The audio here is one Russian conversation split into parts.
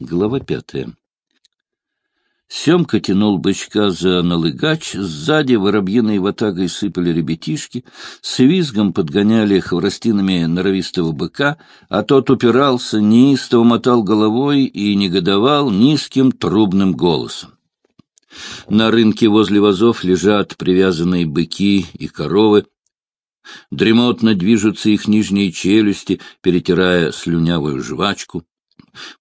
Глава пятая. Семка тянул бычка за налыгач, сзади воробьиной ватагой сыпали ребятишки, с визгом подгоняли хворостинами норовистого быка, а тот упирался, неистово мотал головой и негодовал низким трубным голосом. На рынке возле вазов лежат привязанные быки и коровы, дремотно движутся их нижние челюсти, перетирая слюнявую жвачку.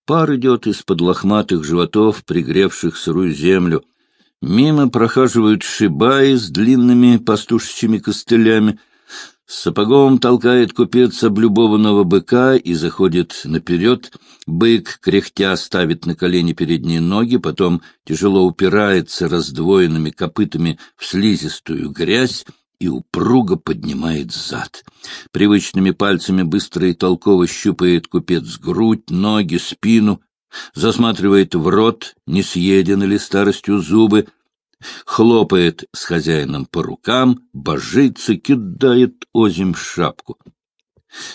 Пар идет из-под лохматых животов, пригревших сырую землю. Мимо прохаживают шибаи с длинными пастушечьими костылями. Сапогом толкает купец облюбованного быка и заходит наперед. Бык, кряхтя, ставит на колени передние ноги, потом тяжело упирается раздвоенными копытами в слизистую грязь, и упруго поднимает зад. Привычными пальцами быстро и толково щупает купец грудь, ноги, спину, засматривает в рот, не съедены ли старостью зубы, хлопает с хозяином по рукам, божится, кидает озим шапку.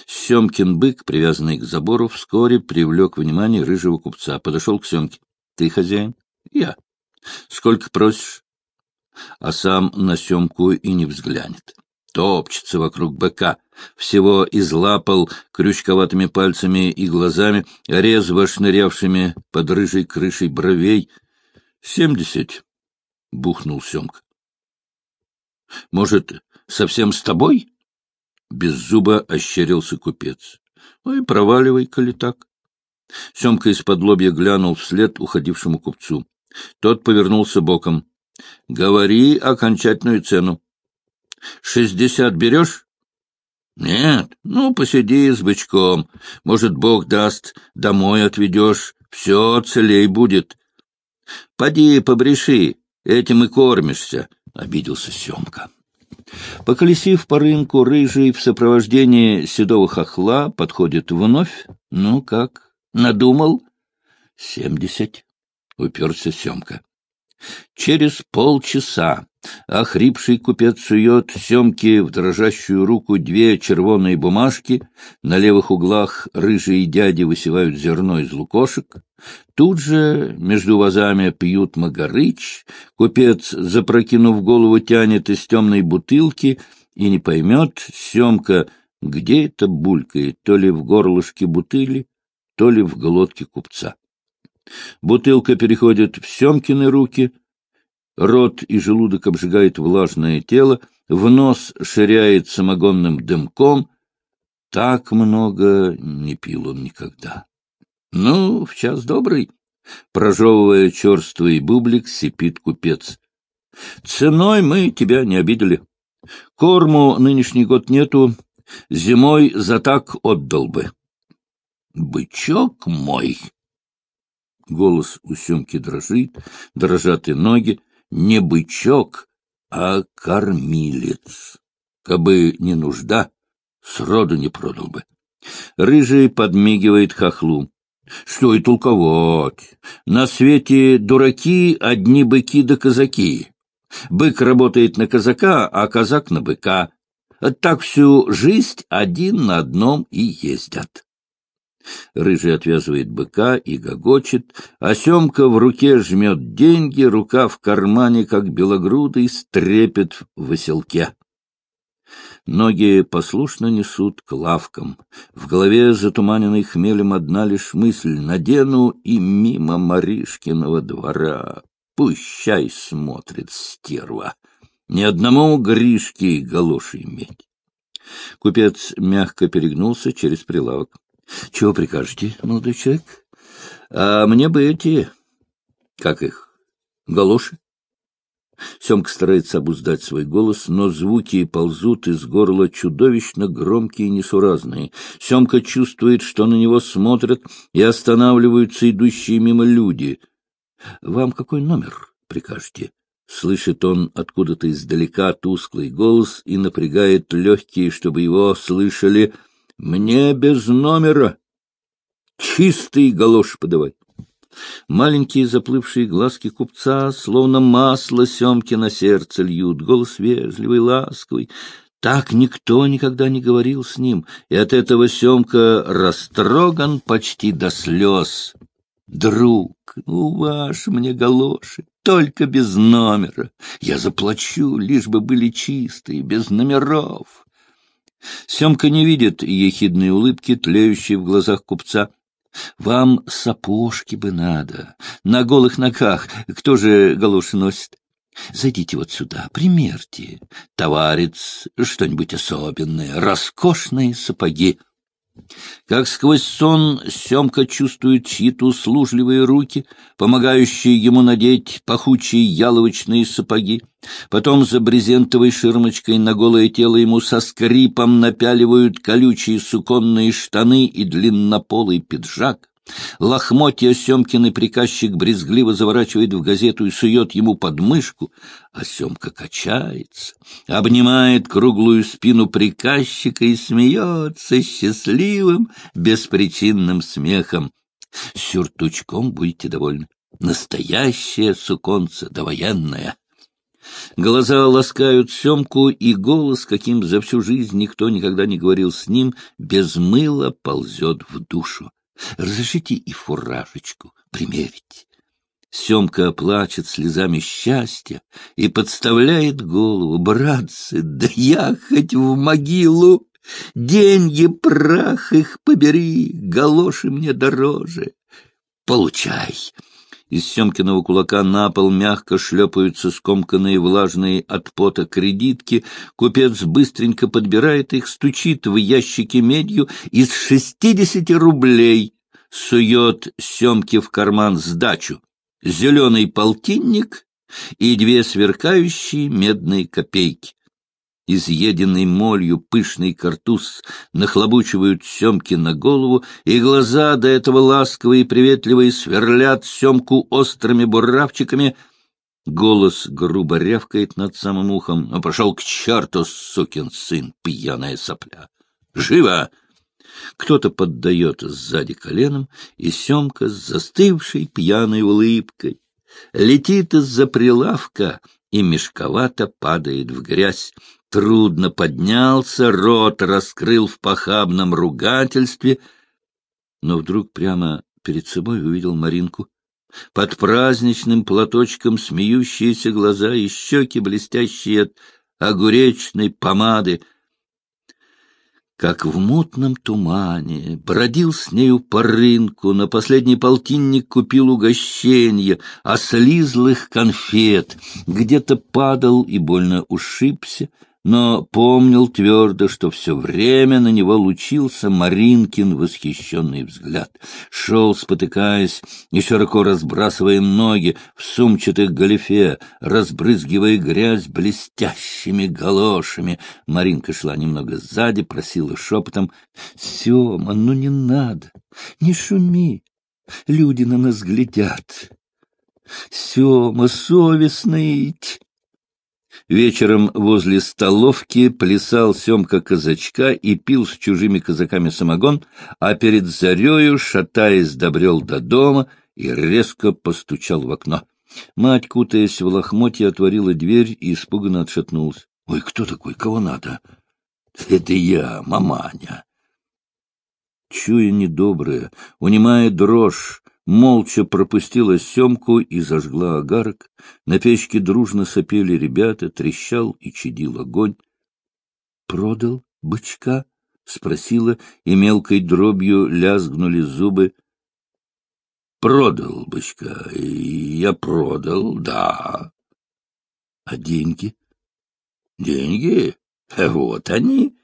Семкин бык, привязанный к забору, вскоре привлек внимание рыжего купца. Подошел к Семке. — Ты хозяин? — Я. — Сколько просишь? А сам на Семку и не взглянет. Топчется вокруг быка, всего излапал крючковатыми пальцами и глазами, резво шнырявшими под рыжей крышей бровей. — Семьдесят, — бухнул Семка. — Может, совсем с тобой? Без зуба ощерился купец. — Ну и проваливай, коли так. Семка из-под лобья глянул вслед уходившему купцу. Тот повернулся боком. — Говори окончательную цену. — Шестьдесят берешь? — Нет, ну, посиди с бычком. Может, Бог даст, домой отведешь, все целей будет. — Поди, побреши, этим и кормишься, — обиделся Семка. Поколесив по рынку, рыжий в сопровождении седого хохла подходит вновь. Ну как, надумал? — Семьдесят, — уперся Семка. Через полчаса охрипший купец сует Семке в дрожащую руку две червоные бумажки, на левых углах рыжие дяди высевают зерно из лукошек. Тут же между вазами пьют магарыч, купец, запрокинув голову, тянет из темной бутылки и не поймет, Семка, где это булькает, то ли в горлышке бутыли, то ли в глотке купца. Бутылка переходит в Семкины руки, рот и желудок обжигает влажное тело, в нос ширяет самогонным дымком. Так много не пил он никогда. Ну, в час добрый, прожевывая черствый бублик, сипит купец. Ценой мы тебя не обидели. Корму нынешний год нету, зимой за так отдал бы. Бычок мой! Голос у Семки дрожит, дрожат и ноги. Не бычок, а кормилец. Кабы не нужда, сроду не продал бы. Рыжий подмигивает хохлу. Что и толковать. На свете дураки одни быки да казаки. Бык работает на казака, а казак на быка. Так всю жизнь один на одном и ездят. Рыжий отвязывает быка и гогочет, а Семка в руке жмет деньги, рука в кармане, как белогрудый, стрепет в оселке. Ноги послушно несут к лавкам. В голове, затуманенной хмелем, одна лишь мысль — надену и мимо Маришкиного двора. Пущай смотрит стерва. Ни одному Гришке галоши иметь. Купец мягко перегнулся через прилавок. — Чего прикажете, молодой человек? — А мне бы эти... Как их? Галоши? Семка старается обуздать свой голос, но звуки ползут из горла чудовищно громкие и несуразные. Семка чувствует, что на него смотрят и останавливаются идущие мимо люди. — Вам какой номер прикажете? Слышит он откуда-то издалека тусклый голос и напрягает легкие, чтобы его слышали — мне без номера. Чистый галош подавай. Маленькие заплывшие глазки купца, словно масло семки на сердце льют, голос вежливый, ласковый. Так никто никогда не говорил с ним, и от этого Семка растроган почти до слез. Друг, ну, ваш мне галоши, только без номера. Я заплачу, лишь бы были чистые, без номеров. Семка не видит ехидной улыбки, тлеющей в глазах купца. Вам сапожки бы надо, на голых ногах. Кто же галоши носит? Зайдите вот сюда, примерьте. Товарец, что-нибудь особенное, роскошные сапоги. Как сквозь сон Семка чувствует чьи-то услужливые руки, помогающие ему надеть пахучие яловочные сапоги. Потом за брезентовой ширмочкой на голое тело ему со скрипом напяливают колючие суконные штаны и длиннополый пиджак. Лохмотья Семкины приказчик брезгливо заворачивает в газету и сует ему под мышку, а Семка качается, обнимает круглую спину приказчика и смеется счастливым, беспричинным смехом. Сюртучком будете довольны. Настоящее суконце, довоенное. Глаза ласкают Семку, и голос, каким за всю жизнь никто никогда не говорил с ним, без мыла ползет в душу. Разрешите и фуражечку примерить. Семка плачет слезами счастья и подставляет голову. Братцы, да я хоть в могилу! Деньги, прах их побери, галоши мне дороже. Получай! Из Семкиного кулака на пол мягко шлепаются скомканные влажные от пота кредитки. Купец быстренько подбирает их, стучит в ящике медью из шестидесяти рублей, сует Семке в карман сдачу, зеленый полтинник и две сверкающие медные копейки изъеденный молью пышный картуз нахлобучивают Семки на голову, и глаза до этого ласковые и приветливые сверлят Семку острыми буравчиками. Голос грубо рявкает над самым ухом. «Ну, пошел к черту, сукин сын, пьяная сопля! Живо!» Кто-то поддает сзади коленом, и Семка с застывшей пьяной улыбкой летит из-за прилавка и мешковато падает в грязь трудно поднялся, рот раскрыл в похабном ругательстве, но вдруг прямо перед собой увидел Маринку. Под праздничным платочком смеющиеся глаза и щеки, блестящие от огуречной помады. Как в мутном тумане бродил с нею по рынку, на последний полтинник купил угощенье, а слизлых конфет, где-то падал и больно ушибся, но помнил твердо, что все время на него лучился Маринкин восхищенный взгляд. Шел, спотыкаясь и широко разбрасывая ноги в сумчатых галифе, разбрызгивая грязь блестящими галошами. Маринка шла немного сзади, просила шепотом, — Сема, ну не надо, не шуми, люди на нас глядят. Сема, совестный Вечером возле столовки плясал Семка казачка и пил с чужими казаками самогон, а перед зарею, шатаясь, добрел до дома и резко постучал в окно. Мать, кутаясь в лохмотье, отворила дверь и испуганно отшатнулась. — Ой, кто такой? Кого надо? — Это я, маманя. Чуя недоброе, унимая дрожь, молча пропустила семку и зажгла огарок. На печке дружно сопели ребята, трещал и чадил огонь. — Продал бычка? — спросила, и мелкой дробью лязгнули зубы. — Продал бычка. Я продал, да. — А деньги? — Деньги? Вот они.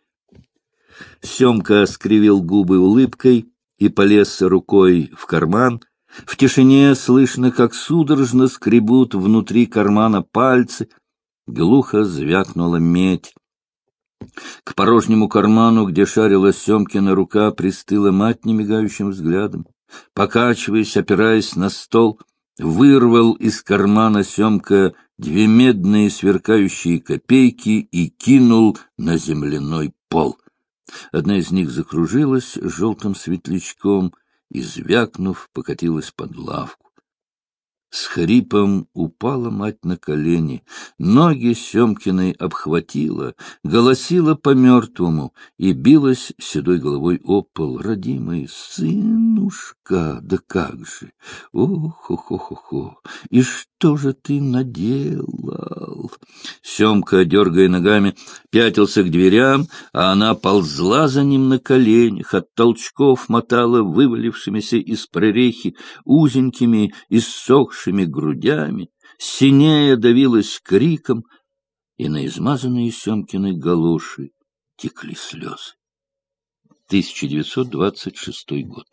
Семка скривил губы улыбкой и полез рукой в карман, в тишине слышно, как судорожно скребут внутри кармана пальцы. Глухо звякнула медь. К порожнему карману, где шарила Семкина рука, пристыла мать немигающим взглядом. Покачиваясь, опираясь на стол, вырвал из кармана Семка две медные сверкающие копейки и кинул на земляной пол. Одна из них закружилась желтым светлячком — и, звякнув, покатилась под лавку. С хрипом упала мать на колени, ноги Семкиной обхватила, голосила по-мертвому и билась седой головой о пол. Родимый сынушка, да как же! Ох-хо-хо-хо! И что же ты наделал? Семка, дергая ногами, пятился к дверям, а она ползла за ним на коленях, от толчков мотала вывалившимися из прорехи узенькими, иссохшими грудями, синея давилась криком, и на измазанные Семкиной галоши текли слезы. 1926 год.